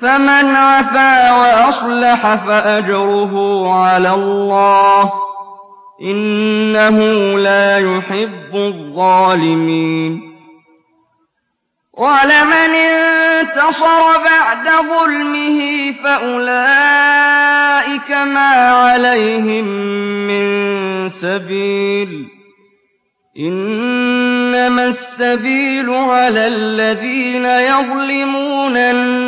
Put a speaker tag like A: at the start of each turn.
A: فَمَنْ عَفَا وَأَصْلَحَ فَأَجْرُهُ عَلَى اللَّهِ ۚ إِنَّهُ لَا يُحِبُّ الظَّالِمِينَ. وَلَمَنِ انتَصَرَ بَعْدَ ظُلْمِهِ فَأُولَٰئِكَ مَا عَلَيْهِم مِّن سَبِيلٍ ۖ. إِنَّمَا السَّبِيلُ عَلَى الَّذِينَ يَظْلِمُونَ النَّاسَ